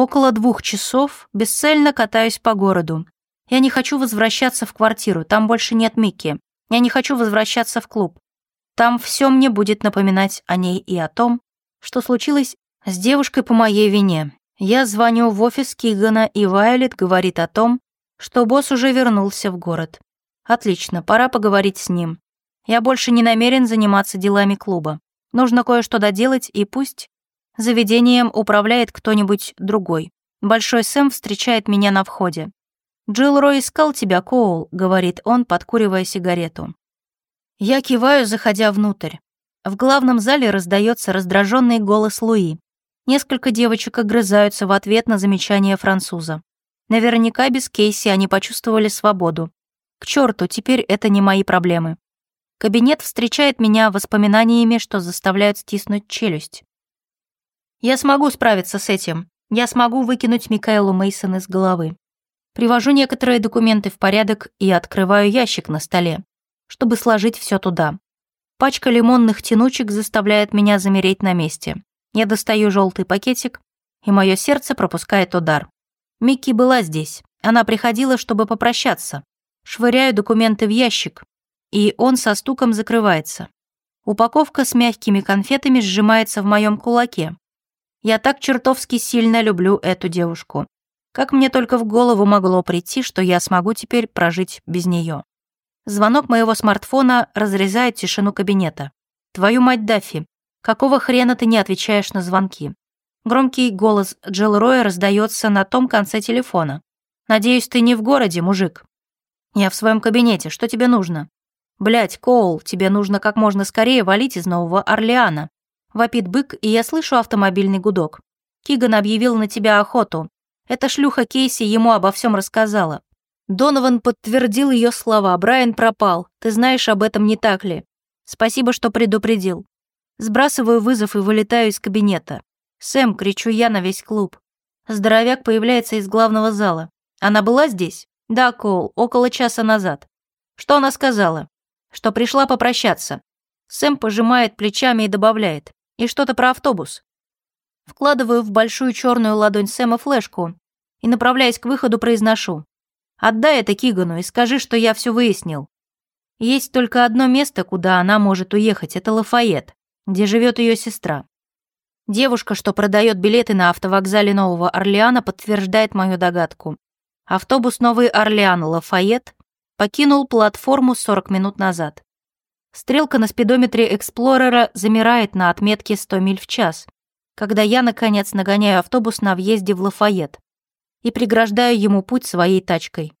Около двух часов бесцельно катаюсь по городу. Я не хочу возвращаться в квартиру, там больше нет Микки. Я не хочу возвращаться в клуб. Там все мне будет напоминать о ней и о том, что случилось с девушкой по моей вине. Я звоню в офис Кигана, и Вайолет говорит о том, что босс уже вернулся в город. Отлично, пора поговорить с ним. Я больше не намерен заниматься делами клуба. Нужно кое-что доделать, и пусть заведением управляет кто-нибудь другой. Большой Сэм встречает меня на входе. «Джилл Рой искал тебя, Коул», — говорит он, подкуривая сигарету. Я киваю, заходя внутрь. В главном зале раздается раздраженный голос Луи. Несколько девочек огрызаются в ответ на замечание француза. Наверняка без Кейси они почувствовали свободу. К черту, теперь это не мои проблемы. Кабинет встречает меня воспоминаниями, что заставляют стиснуть челюсть. Я смогу справиться с этим. Я смогу выкинуть Микаэлу Мейсон из головы. Привожу некоторые документы в порядок и открываю ящик на столе чтобы сложить все туда. Пачка лимонных тянучек заставляет меня замереть на месте. Я достаю желтый пакетик, и мое сердце пропускает удар. Микки была здесь. Она приходила, чтобы попрощаться. Швыряю документы в ящик, и он со стуком закрывается. Упаковка с мягкими конфетами сжимается в моем кулаке. Я так чертовски сильно люблю эту девушку. Как мне только в голову могло прийти, что я смогу теперь прожить без нее. Звонок моего смартфона разрезает тишину кабинета. «Твою мать, Даффи, какого хрена ты не отвечаешь на звонки?» Громкий голос Джилл Роя раздается на том конце телефона. «Надеюсь, ты не в городе, мужик?» «Я в своем кабинете. Что тебе нужно?» «Блядь, Коул, тебе нужно как можно скорее валить из Нового Орлеана». Вопит бык, и я слышу автомобильный гудок. Киган объявил на тебя охоту. Эта шлюха Кейси ему обо всем рассказала. Донован подтвердил ее слова. Брайан пропал. Ты знаешь об этом, не так ли? Спасибо, что предупредил. Сбрасываю вызов и вылетаю из кабинета. «Сэм!» — кричу я на весь клуб. Здоровяк появляется из главного зала. Она была здесь? Да, Коул, около часа назад. Что она сказала? Что пришла попрощаться. Сэм пожимает плечами и добавляет. И что-то про автобус. Вкладываю в большую черную ладонь Сэма флешку и, направляясь к выходу, произношу. Отдай это Кигану и скажи, что я все выяснил. Есть только одно место, куда она может уехать, это Лафайет, где живет ее сестра. Девушка, что продает билеты на автовокзале Нового Орлеана, подтверждает мою догадку. Автобус Новый Орлеан Лафайет покинул платформу 40 минут назад. Стрелка на спидометре Эксплорера замирает на отметке 100 миль в час, когда я, наконец, нагоняю автобус на въезде в Лафайет и преграждаю ему путь своей тачкой.